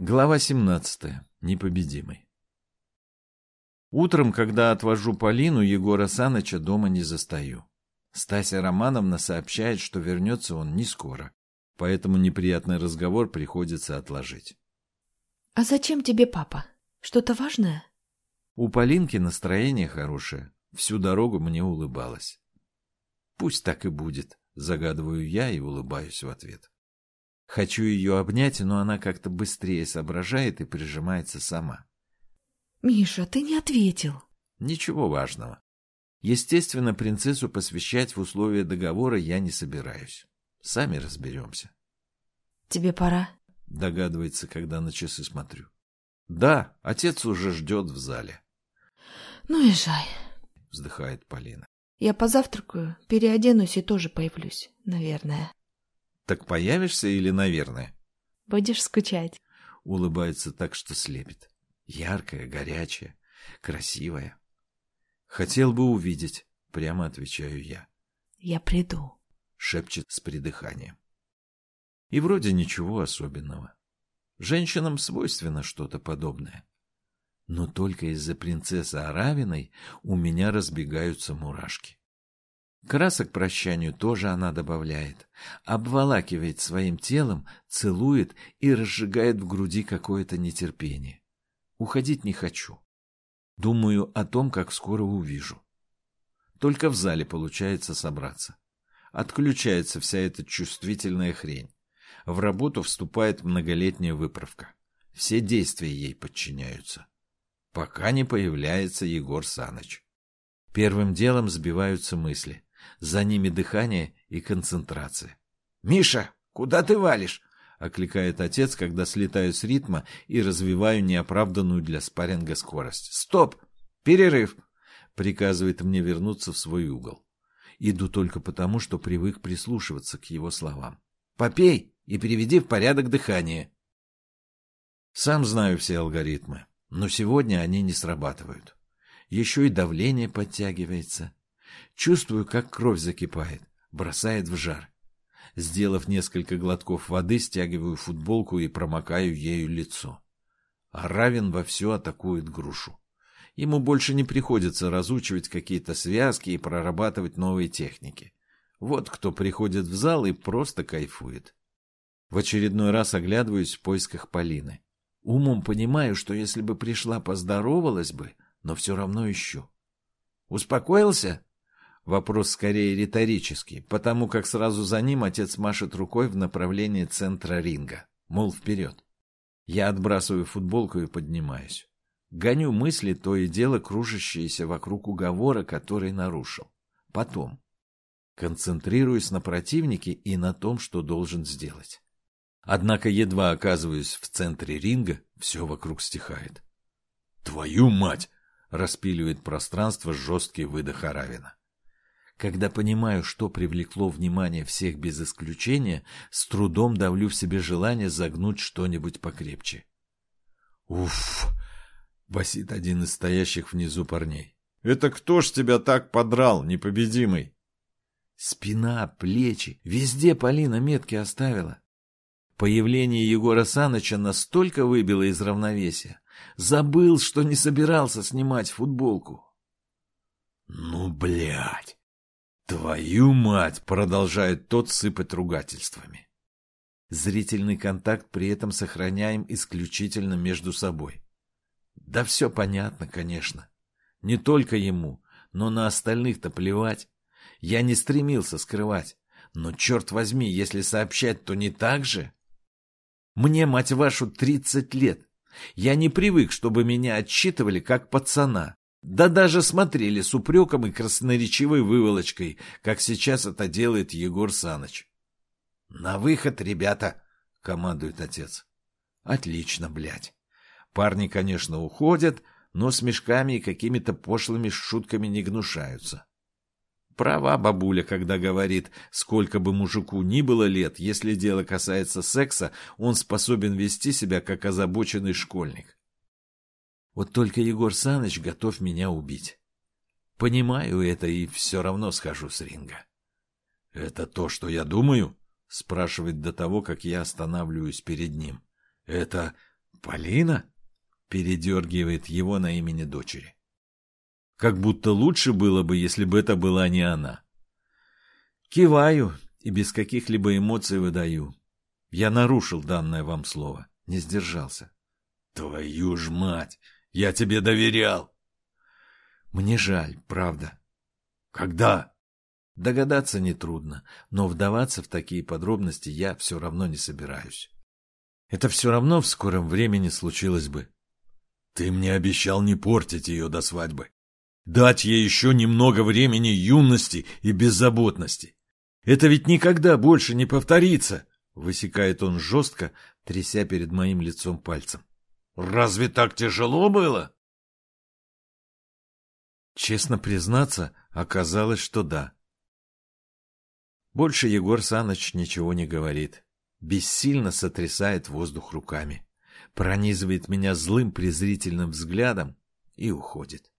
Глава 17. Непобедимый. Утром, когда отвожу Полину, Егора Саныча дома не застаю. Стася Романовна сообщает, что вернется он не скоро, поэтому неприятный разговор приходится отложить. «А зачем тебе папа? Что-то важное?» У Полинки настроение хорошее, всю дорогу мне улыбалась. «Пусть так и будет», — загадываю я и улыбаюсь в ответ. Хочу ее обнять, но она как-то быстрее соображает и прижимается сама. «Миша, ты не ответил». Ничего важного. Естественно, принцессу посвящать в условия договора я не собираюсь. Сами разберемся. «Тебе пора?» Догадывается, когда на часы смотрю. «Да, отец уже ждет в зале». «Ну и жаль», — вздыхает Полина. «Я позавтракаю, переоденусь и тоже появлюсь, наверное». Так появишься или наверное? Будешь скучать. Улыбается так, что слепит. Яркая, горячая, красивая. Хотел бы увидеть, прямо отвечаю я. Я приду. Шепчет с придыханием. И вроде ничего особенного. Женщинам свойственно что-то подобное. Но только из-за принцессы Аравиной у меня разбегаются мурашки. Красок прощанию тоже она добавляет. Обволакивает своим телом, целует и разжигает в груди какое-то нетерпение. Уходить не хочу. Думаю о том, как скоро увижу. Только в зале получается собраться. Отключается вся эта чувствительная хрень. В работу вступает многолетняя выправка. Все действия ей подчиняются. Пока не появляется Егор Саныч. Первым делом сбиваются мысли. За ними дыхание и концентрация. «Миша, куда ты валишь?» — окликает отец, когда слетаю с ритма и развиваю неоправданную для спарринга скорость. «Стоп! Перерыв!» — приказывает мне вернуться в свой угол. Иду только потому, что привык прислушиваться к его словам. «Попей и переведи в порядок дыхание». Сам знаю все алгоритмы, но сегодня они не срабатывают. Еще и давление подтягивается. Чувствую, как кровь закипает, бросает в жар. Сделав несколько глотков воды, стягиваю футболку и промокаю ею лицо. А Равин вовсю атакует грушу. Ему больше не приходится разучивать какие-то связки и прорабатывать новые техники. Вот кто приходит в зал и просто кайфует. В очередной раз оглядываюсь в поисках Полины. Умом понимаю, что если бы пришла, поздоровалась бы, но все равно ищу. «Успокоился?» Вопрос скорее риторический, потому как сразу за ним отец машет рукой в направлении центра ринга. Мол, вперед. Я отбрасываю футболку и поднимаюсь. Гоню мысли, то и дело кружащиеся вокруг уговора, который нарушил. Потом. Концентрируюсь на противнике и на том, что должен сделать. Однако едва оказываюсь в центре ринга, все вокруг стихает. «Твою мать!» — распиливает пространство жесткий выдох Аравина. Когда понимаю, что привлекло внимание всех без исключения, с трудом давлю в себе желание загнуть что-нибудь покрепче. «Уф!» — басит один из стоящих внизу парней. «Это кто ж тебя так подрал, непобедимый?» Спина, плечи, везде Полина метки оставила. Появление Егора Саныча настолько выбило из равновесия. Забыл, что не собирался снимать футболку. «Ну, блядь!» «Твою мать!» — продолжает тот сыпать ругательствами. Зрительный контакт при этом сохраняем исключительно между собой. Да все понятно, конечно. Не только ему, но на остальных-то плевать. Я не стремился скрывать. Но, черт возьми, если сообщать, то не так же. Мне, мать вашу, тридцать лет. Я не привык, чтобы меня отчитывали как пацана. Да даже смотрели с упреком и красноречивой выволочкой, как сейчас это делает Егор Саныч. «На выход, ребята!» — командует отец. «Отлично, блядь. Парни, конечно, уходят, но с мешками и какими-то пошлыми шутками не гнушаются. Права бабуля, когда говорит, сколько бы мужику ни было лет, если дело касается секса, он способен вести себя как озабоченный школьник. Вот только Егор Саныч готов меня убить. Понимаю это и все равно схожу с ринга. — Это то, что я думаю? — спрашивает до того, как я останавливаюсь перед ним. — Это Полина? Передергивает его на имени дочери. Как будто лучше было бы, если бы это была не она. Киваю и без каких-либо эмоций выдаю. Я нарушил данное вам слово, не сдержался. Твою ж мать! Я тебе доверял! Мне жаль, правда. Когда? Догадаться нетрудно, но вдаваться в такие подробности я все равно не собираюсь. Это все равно в скором времени случилось бы. Ты мне обещал не портить ее до свадьбы. Дать ей еще немного времени юности и беззаботности. Это ведь никогда больше не повторится, высекает он жестко, тряся перед моим лицом пальцем. Разве так тяжело было? Честно признаться, оказалось, что да. Больше Егор Саныч ничего не говорит. Бессильно сотрясает воздух руками. Пронизывает меня злым презрительным взглядом и уходит.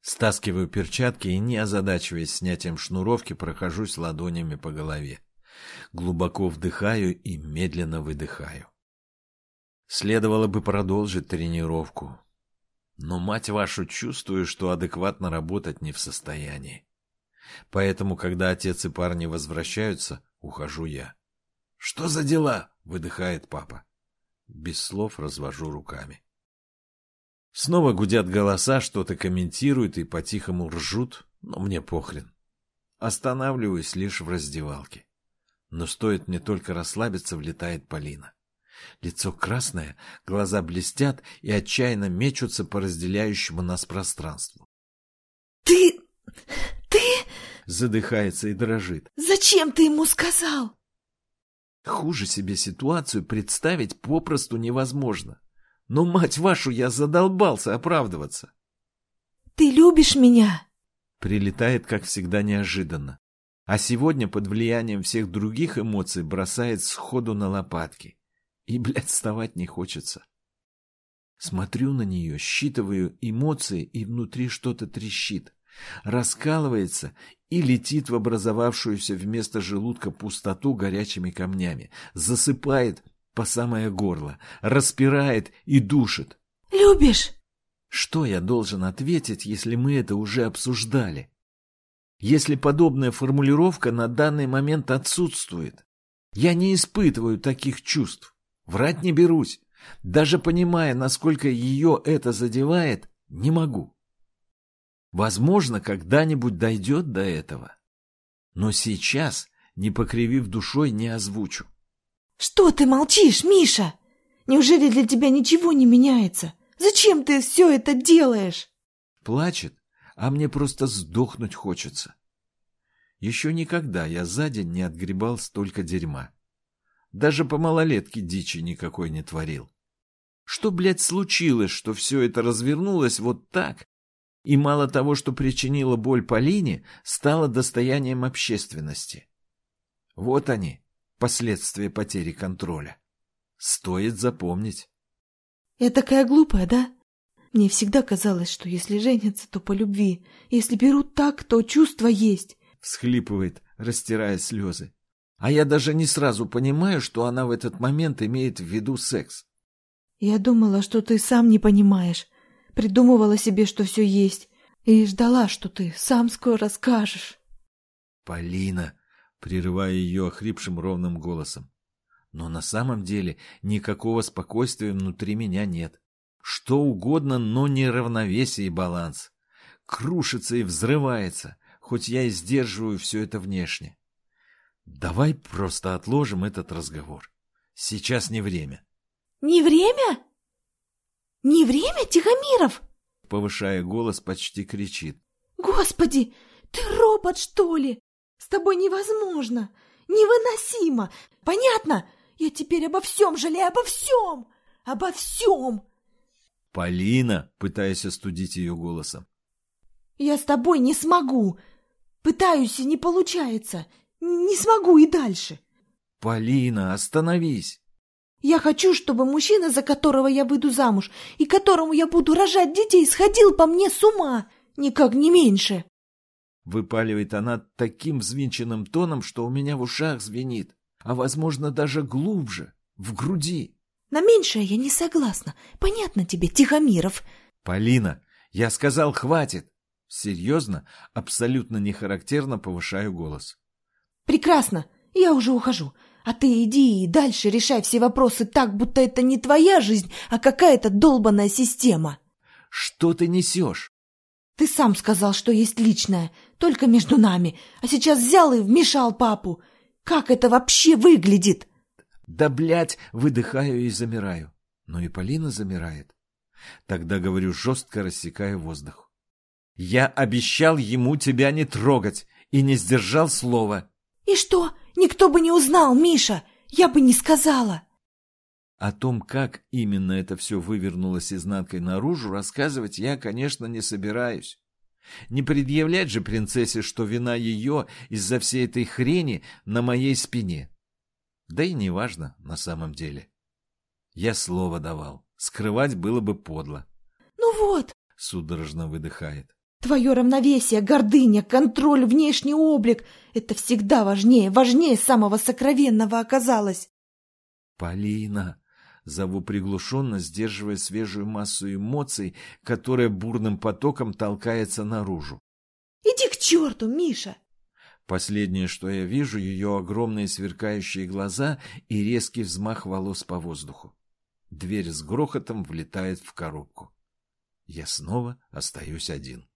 Стаскиваю перчатки и, не озадачиваясь снятием шнуровки, прохожусь ладонями по голове. Глубоко вдыхаю и медленно выдыхаю. Следовало бы продолжить тренировку, но, мать вашу, чувствую, что адекватно работать не в состоянии. Поэтому, когда отец и парни возвращаются, ухожу я. «Что за дела?» — выдыхает папа. Без слов развожу руками. Снова гудят голоса, что-то комментируют и по-тихому ржут, но мне похрен. Останавливаюсь лишь в раздевалке. Но стоит мне только расслабиться, влетает Полина. Лицо красное, глаза блестят и отчаянно мечутся по разделяющему нас пространству. «Ты... ты...» Задыхается и дрожит. «Зачем ты ему сказал?» Хуже себе ситуацию представить попросту невозможно. Но, мать вашу, я задолбался оправдываться. «Ты любишь меня?» Прилетает, как всегда, неожиданно. А сегодня под влиянием всех других эмоций бросает сходу на лопатки. И, блядь, вставать не хочется. Смотрю на нее, считываю эмоции, и внутри что-то трещит, раскалывается и летит в образовавшуюся вместо желудка пустоту горячими камнями, засыпает по самое горло, распирает и душит. «Любишь?» Что я должен ответить, если мы это уже обсуждали? Если подобная формулировка на данный момент отсутствует? Я не испытываю таких чувств. Врать не берусь. Даже понимая, насколько ее это задевает, не могу. Возможно, когда-нибудь дойдет до этого. Но сейчас, не покривив душой, не озвучу. «Что ты молчишь, Миша? Неужели для тебя ничего не меняется? Зачем ты все это делаешь?» Плачет, а мне просто сдохнуть хочется. Еще никогда я за день не отгребал столько дерьма. Даже по малолетке дичи никакой не творил. Что, блядь, случилось, что все это развернулось вот так? И мало того, что причинило боль Полине, стало достоянием общественности. Вот они, последствия потери контроля. Стоит запомнить. Я такая глупая, да? Мне всегда казалось, что если женятся, то по любви. Если берут так, то чувства есть. Всхлипывает, растирая слезы. А я даже не сразу понимаю, что она в этот момент имеет в виду секс. Я думала, что ты сам не понимаешь. Придумывала себе, что все есть. И ждала, что ты сам скоро скажешь. Полина, прерывая ее охрипшим ровным голосом. Но на самом деле никакого спокойствия внутри меня нет. Что угодно, но не равновесие и баланс. Крушится и взрывается, хоть я и сдерживаю все это внешне. Давай просто отложим этот разговор. Сейчас не время. Не время? Не время, Тихомиров? Повышая голос, почти кричит. Господи, ты робот, что ли? С тобой невозможно, невыносимо. Понятно? Я теперь обо всем жалею, обо всем, обо всем. Полина, пытаясь остудить ее голосом. Я с тобой не смогу. Пытаюсь, и не получается. Не смогу и дальше. Полина, остановись. Я хочу, чтобы мужчина, за которого я выйду замуж и которому я буду рожать детей, сходил по мне с ума, никак не меньше. Выпаливает она таким взвинченным тоном, что у меня в ушах звенит, а, возможно, даже глубже, в груди. На меньшее я не согласна. Понятно тебе, Тихомиров. Полина, я сказал, хватит. Серьезно, абсолютно нехарактерно повышаю голос. Прекрасно, я уже ухожу. А ты иди и дальше решай все вопросы так, будто это не твоя жизнь, а какая-то долбанная система. Что ты несешь? Ты сам сказал, что есть личное, только между нами, а сейчас взял и вмешал папу. Как это вообще выглядит? Да, блядь, выдыхаю и замираю. Но и Полина замирает. Тогда, говорю, жестко рассекая воздух. Я обещал ему тебя не трогать и не сдержал слова. И что? Никто бы не узнал, Миша! Я бы не сказала!» О том, как именно это все вывернулось изнанкой наружу, рассказывать я, конечно, не собираюсь. Не предъявлять же принцессе, что вина ее из-за всей этой хрени на моей спине. Да и не важно на самом деле. Я слово давал. Скрывать было бы подло. «Ну вот!» — судорожно выдыхает. Твое равновесие, гордыня, контроль, внешний облик — это всегда важнее, важнее самого сокровенного оказалось. Полина, зову приглушенно, сдерживая свежую массу эмоций, которая бурным потоком толкается наружу. Иди к черту, Миша! Последнее, что я вижу, ее огромные сверкающие глаза и резкий взмах волос по воздуху. Дверь с грохотом влетает в коробку. Я снова остаюсь один.